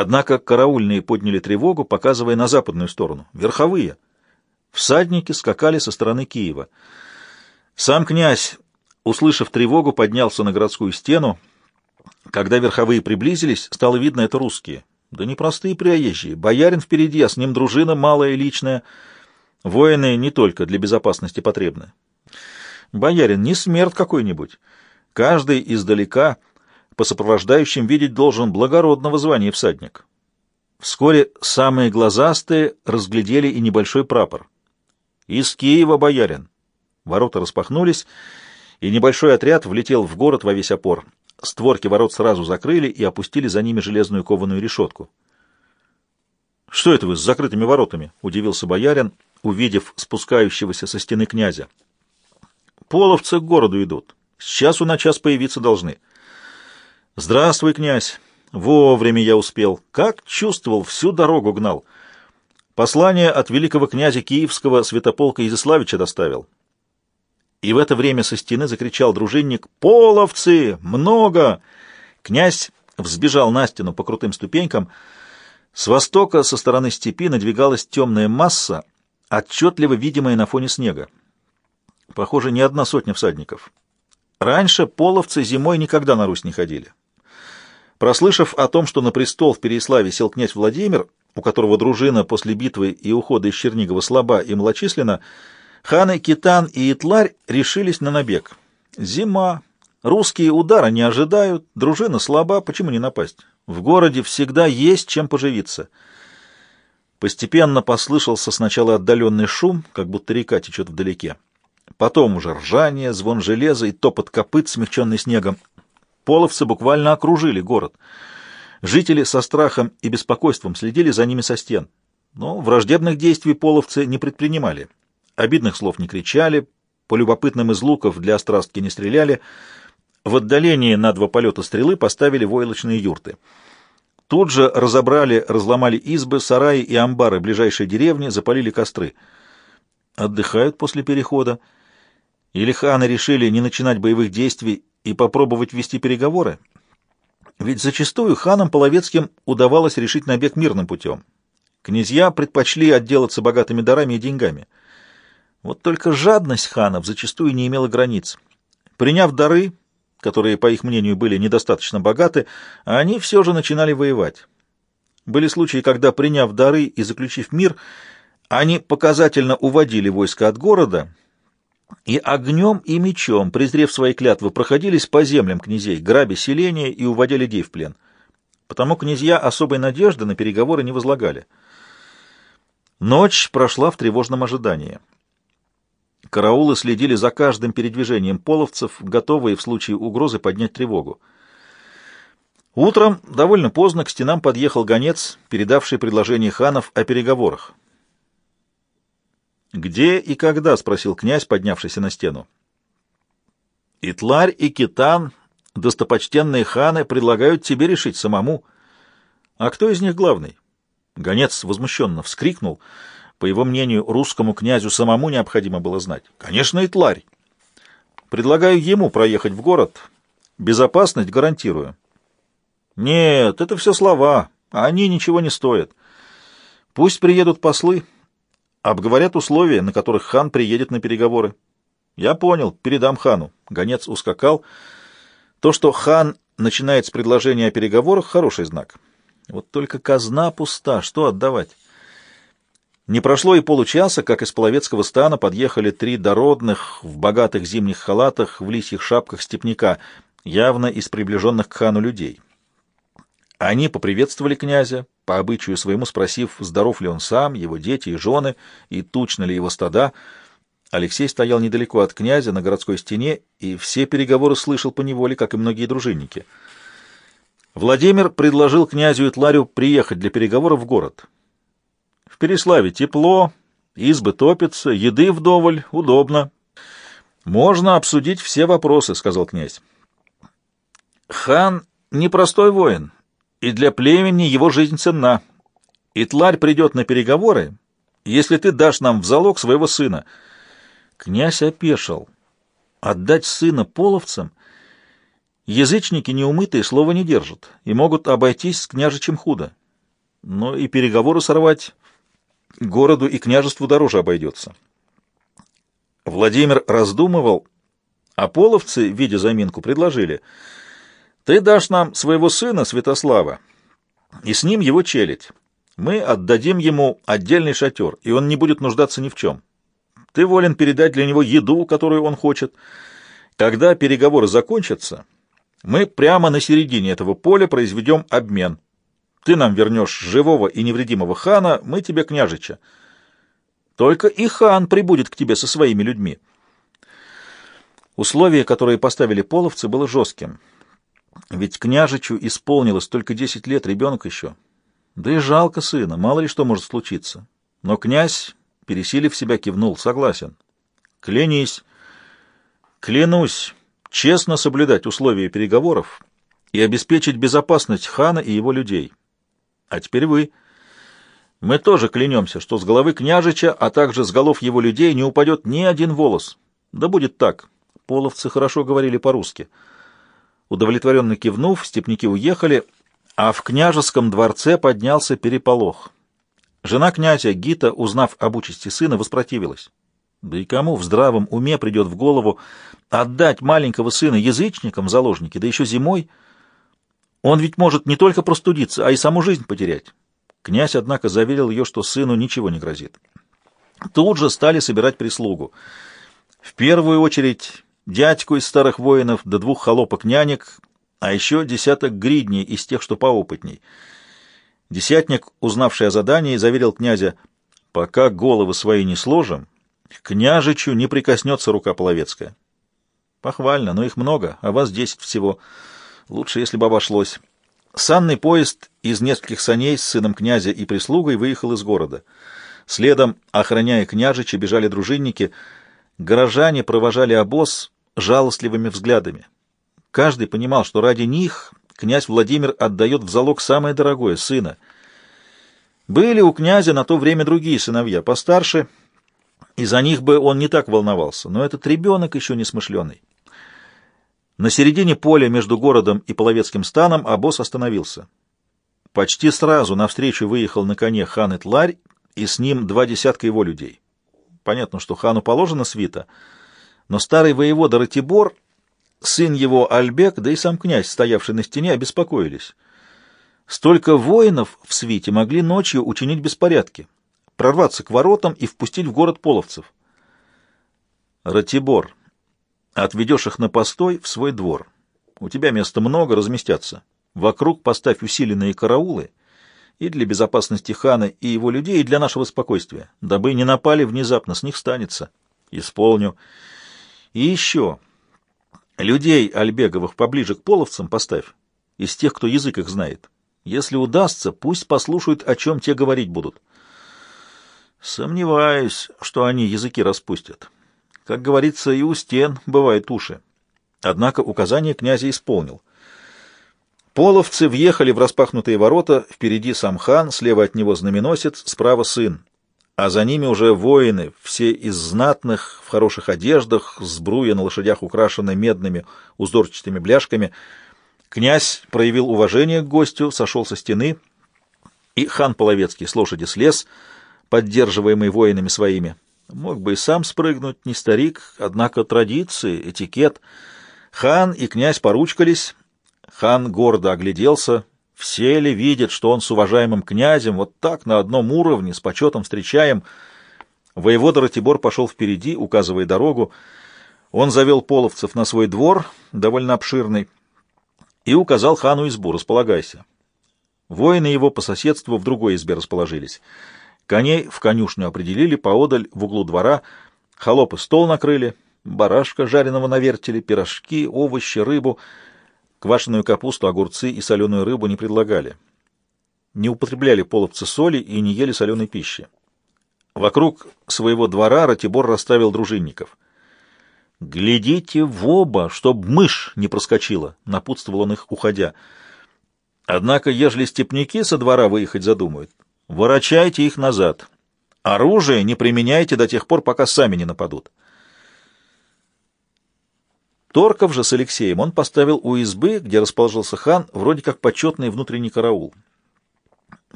Однако караульные подняли тревогу, показывая на западную сторону, верховые. Всадники скакали со стороны Киева. Сам князь, услышав тревогу, поднялся на городскую стену. Когда верховые приблизились, стало видно, это русские. Да не простые приезжие. Боярин впереди, а с ним дружина малая и личная. Воины не только для безопасности потребны. Боярин не смерть какой-нибудь. Каждый издалека по сопровождающим видеть должен благородного звания всадник. Вскоре самые глазастые разглядели и небольшой прапор. «Из Киева, боярин!» Ворота распахнулись, и небольшой отряд влетел в город во весь опор. Створки ворот сразу закрыли и опустили за ними железную кованую решетку. «Что это вы с закрытыми воротами?» — удивился боярин, увидев спускающегося со стены князя. «Половцы к городу идут. С часу на час появиться должны». «Здравствуй, князь! Вовремя я успел. Как чувствовал, всю дорогу гнал. Послание от великого князя Киевского святополка Изяславича доставил. И в это время со стены закричал дружинник «Половцы! Много!» Князь взбежал на стену по крутым ступенькам. С востока, со стороны степи, надвигалась темная масса, отчетливо видимая на фоне снега. Похоже, не одна сотня всадников. Раньше половцы зимой никогда на Русь не ходили. Прослышав о том, что на престол в Переяславе сел князь Владимир, у которого дружина после битвы и ухода из Чернигова слаба и малочисленна, Ханы Китан и Итларь решились на набег. Зима. Русские удара не ожидают, дружина слаба, почему не напасть? В городе всегда есть чем поживиться. Постепенно послышался сначала отдаленный шум, как будто река течет вдалеке. Потом уже ржание, звон железа и топот копыт, смягченный снегом. Половцы буквально окружили город. Жители со страхом и беспокойством следили за ними со стен. Но враждебных действий половцы не предпринимали обидных слов не кричали, по любопытным из луков для острастки не стреляли. В отдалении на два полета стрелы поставили войлочные юрты. Тут же разобрали, разломали избы, сараи и амбары ближайшей деревни, запалили костры. Отдыхают после перехода. Или ханы решили не начинать боевых действий и попробовать вести переговоры? Ведь зачастую ханам Половецким удавалось решить набег мирным путем. Князья предпочли отделаться богатыми дарами и деньгами — вот только жадность ханов зачастую не имела границ. Приняв дары, которые, по их мнению, были недостаточно богаты, они все же начинали воевать. Были случаи, когда, приняв дары и заключив мир, они показательно уводили войско от города и огнем и мечом, презрев свои клятвы, проходились по землям князей, грабя селения и уводя людей в плен. Потому князья особой надежды на переговоры не возлагали. Ночь прошла в тревожном ожидании. Караулы следили за каждым передвижением половцев, готовые в случае угрозы поднять тревогу. Утром, довольно поздно, к стенам подъехал гонец, передавший предложение ханов о переговорах. «Где и когда?» — спросил князь, поднявшийся на стену. «Итларь и Китан, достопочтенные ханы, предлагают тебе решить самому. А кто из них главный?» Гонец возмущенно вскрикнул — по его мнению, русскому князю самому необходимо было знать. Конечно, и Тларь. Предлагаю ему проехать в город. Безопасность гарантирую. Нет, это все слова. Они ничего не стоят. Пусть приедут послы, обговорят условия, на которых хан приедет на переговоры. Я понял, передам хану. Гонец ускакал. То, что хан начинает с предложения о переговорах, хороший знак. Вот только казна пуста, что отдавать? Не прошло и получаса, как из Половецкого стана подъехали три дородных, в богатых зимних халатах, в лисьих шапках степняка, явно из приближенных к хану людей. Они поприветствовали князя, по обычаю своему спросив, здоров ли он сам, его дети и жены, и тучно ли его стада. Алексей стоял недалеко от князя, на городской стене, и все переговоры слышал по неволе, как и многие дружинники. Владимир предложил князю и Тларю приехать для переговоров в город — в Переславе тепло, избы топятся, еды вдоволь, удобно. Можно обсудить все вопросы, — сказал князь. Хан — непростой воин, и для племени его жизнь ценна. И Тларь придет на переговоры, если ты дашь нам в залог своего сына. Князь опешил. Отдать сына половцам? Язычники неумытые слова не держат и могут обойтись с княжичем худо. но и переговоры сорвать городу и княжеству дороже обойдется. Владимир раздумывал, а половцы, видя заминку, предложили, «Ты дашь нам своего сына, Святослава, и с ним его челядь. Мы отдадим ему отдельный шатер, и он не будет нуждаться ни в чем. Ты волен передать для него еду, которую он хочет. Когда переговоры закончатся, мы прямо на середине этого поля произведем обмен. Ты нам вернешь живого и невредимого хана, мы тебе княжича. Только и хан прибудет к тебе со своими людьми. Условие, которое поставили половцы, было жестким. Ведь княжичу исполнилось только десять лет, ребенок еще. Да и жалко сына, мало ли что может случиться. Но князь, пересилив себя, кивнул, согласен. Клянись. Клянусь честно соблюдать условия переговоров и обеспечить безопасность хана и его людей. А теперь вы. Мы тоже клянемся, что с головы княжича, а также с голов его людей не упадет ни один волос. Да будет так. Половцы хорошо говорили по-русски. Удовлетворенно кивнув, степники уехали, а в княжеском дворце поднялся переполох. Жена князя Гита, узнав об участи сына, воспротивилась. Да и кому в здравом уме придет в голову отдать маленького сына язычникам заложники, да еще зимой? Он ведь может не только простудиться, а и саму жизнь потерять. Князь, однако, заверил ее, что сыну ничего не грозит. Тут же стали собирать прислугу. В первую очередь дядьку из старых воинов до двух холопок-нянек, а еще десяток гридней из тех, что поопытней. Десятник, узнавший о задании, заверил князя, «Пока головы свои не сложим, к княжичу не прикоснется рука половецкая». «Похвально, но их много, а вас десять всего. Лучше, если бы обошлось». Санный поезд из нескольких саней с сыном князя и прислугой выехал из города. Следом, охраняя княжича, бежали дружинники. Горожане провожали обоз жалостливыми взглядами. Каждый понимал, что ради них князь Владимир отдает в залог самое дорогое — сына. Были у князя на то время другие сыновья, постарше, и за них бы он не так волновался, но этот ребенок еще не смышленый. На середине поля между городом и Половецким станом обоз остановился. Почти сразу навстречу выехал на коне хан Итларь, и с ним два десятка его людей. Понятно, что хану положено свита, но старый воевода Ратибор Сын его Альбек, да и сам князь, стоявший на стене, обеспокоились. Столько воинов в свите могли ночью учинить беспорядки, прорваться к воротам и впустить в город половцев. Ратибор, отведешь их на постой в свой двор. У тебя места много, разместятся. Вокруг поставь усиленные караулы и для безопасности хана и его людей, и для нашего спокойствия, дабы не напали внезапно, с них станется. Исполню. И еще... Людей Альбеговых поближе к половцам поставь, из тех, кто язык их знает. Если удастся, пусть послушают, о чем те говорить будут. Сомневаюсь, что они языки распустят. Как говорится, и у стен бывают уши. Однако указание князя исполнил. Половцы въехали в распахнутые ворота, впереди сам хан, слева от него знаменосец, справа сын а за ними уже воины, все из знатных, в хороших одеждах, сбруя на лошадях, украшенной медными узорчатыми бляшками. Князь проявил уважение к гостю, сошел со стены, и хан Половецкий с лошади слез, поддерживаемый воинами своими. Мог бы и сам спрыгнуть, не старик, однако традиции, этикет. Хан и князь поручкались, хан гордо огляделся, все ли видят, что он с уважаемым князем вот так на одном уровне, с почетом встречаем? Воевода Ратибор пошел впереди, указывая дорогу. Он завел половцев на свой двор, довольно обширный, и указал хану избу, располагайся. Воины его по соседству в другой избе расположились. Коней в конюшню определили поодаль в углу двора, холопы стол накрыли, барашка жареного на вертеле, пирожки, овощи, рыбу — Квашеную капусту, огурцы и соленую рыбу не предлагали. Не употребляли половцы соли и не ели соленой пищи. Вокруг своего двора Ратибор расставил дружинников. «Глядите в оба, чтоб мышь не проскочила», — напутствовал он их, уходя. «Однако, ежели степняки со двора выехать задумают, ворочайте их назад. Оружие не применяйте до тех пор, пока сами не нападут». Торков же с Алексеем он поставил у избы, где расположился хан, вроде как почетный внутренний караул.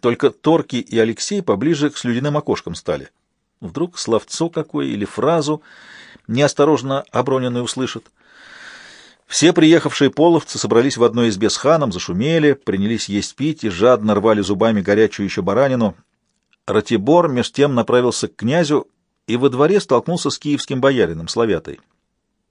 Только Торки и Алексей поближе к слюдяным окошкам стали. Вдруг словцо какое или фразу неосторожно оброненную услышат. Все приехавшие половцы собрались в одной избе с ханом, зашумели, принялись есть пить и жадно рвали зубами горячую еще баранину. Ратибор меж тем направился к князю и во дворе столкнулся с киевским боярином, Славятой.